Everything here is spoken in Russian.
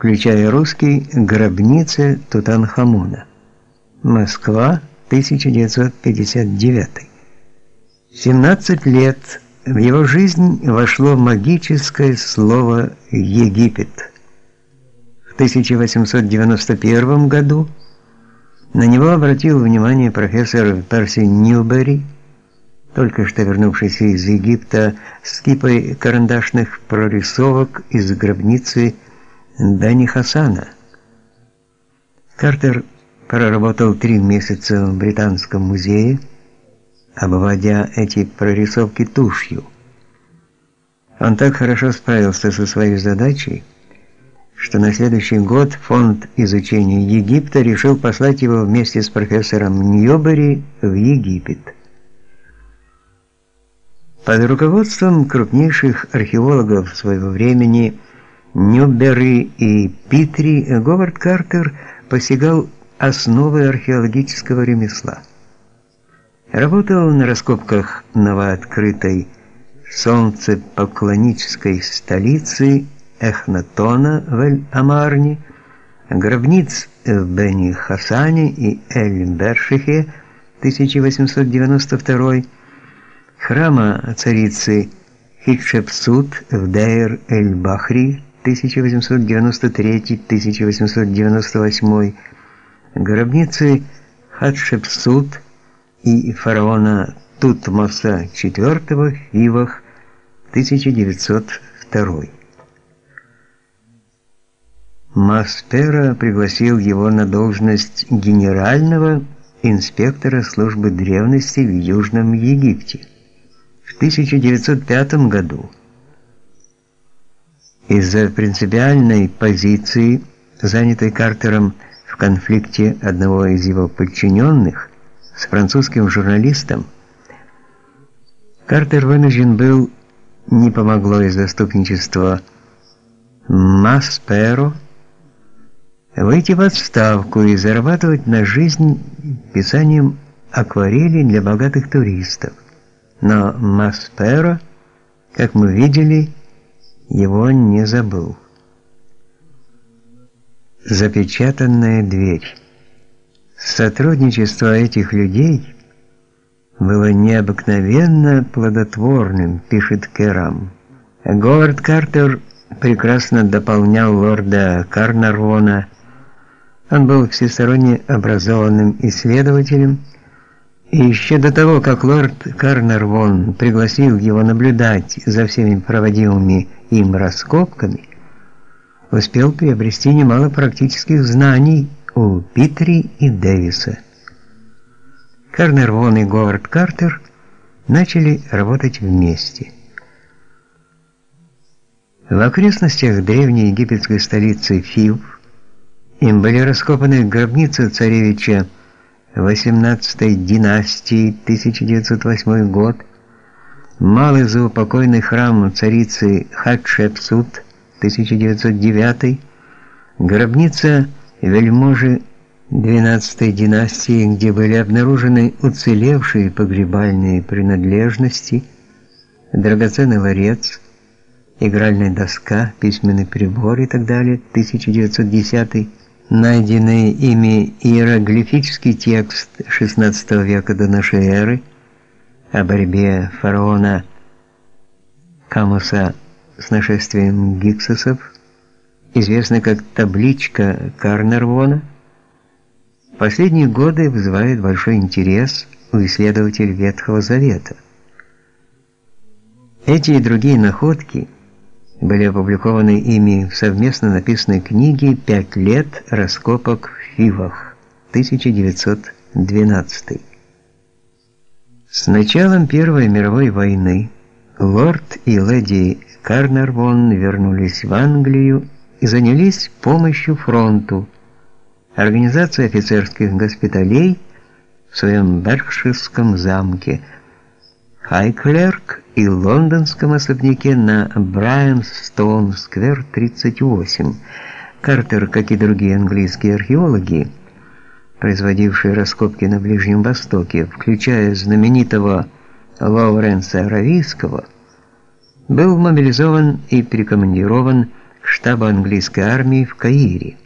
включая русский «Гробница Тутанхамона». Москва, 1959. 17 лет в его жизнь вошло магическое слово «Египет». В 1891 году на него обратил внимание профессор Перси Ньюбери, только что вернувшийся из Египта с кипой карандашных прорисовок из гробницы Дани Хасана. Картер проработал три месяца в Британском музее, обводя эти прорисовки тушью. Он так хорошо справился со своей задачей, что на следующий год фонд изучения Египта решил послать его вместе с профессором Ньюбери в Египет. Под руководством крупнейших археологов своего времени Ньюбери и Питри Говард Картер постигал основы археологического ремесла. Работал на раскопках новооткрытой солнцепоклоннической столицы Эхнатона в Эль-Амарне, гробниц в Бени-Хасане и Эль-Бершихе 1892 храма царицы Хитшепсут в Дейр-эль-Бахри 1893-1898, гробницы Хатшепсут и фараона Тутмоса IV в Фивах 1902. Маспера пригласил его на должность генерального инспектора службы древности в Южном Египте. В 1905 году из-за принципиальной позиции, занятой Картером в конфликте одного из его подчиненных с французским журналистом, Картер вынужден был, не помогло и заступничество Масперо, выйти в отставку и зарабатывать на жизнь писанием акварелей для богатых туристов. Но Масперо, как мы видели, его не забыл. Запечатанная дверь. Сотрудничество этих людей было необыкновенно плодотворным, пишет Керам. Говард Картер прекрасно дополнял лорда Карнарвона. Он был всесторонне образованным исследователем, и еще до того, как лорд Карнарвон пригласил его наблюдать за всеми проводимыми им раскопками, успел приобрести немало практических знаний у Питри и Дэвиса. Карнер-Вон и Говард Картер начали работать вместе. В окрестностях древней египетской столицы Фив им были раскопаны гробницы царевича 18-й династии 1908 год, малый заупокойный храм царицы Хатшепсут 1909, гробница вельможи XII династии, где были обнаружены уцелевшие погребальные принадлежности, драгоценный ларец, игральная доска, письменный прибор и так далее, 1910 найденный ими иероглифический текст XVI века до нашей эры о борьбе фараона Камуса с нашествием гиксосов, известный как табличка Карнервона, последние годы вызывает большой интерес у исследователей Ветхого Завета. Эти и другие находки были опубликованы ими в совместно написанной книге «Пять лет раскопок в Фивах» 1912. С началом Первой мировой войны лорд и леди Карнарвон вернулись в Англию и занялись помощью фронту – организация офицерских госпиталей в своем Беркширском замке, Хайклерк и лондонском особняке на Брайанстоун-сквер 38. Картер, как и другие английские археологи, производившие раскопки на Ближнем Востоке, включая знаменитого Лоуренса Равийского, был мобилизован и прикомандирован к штаба английской армии в Каире.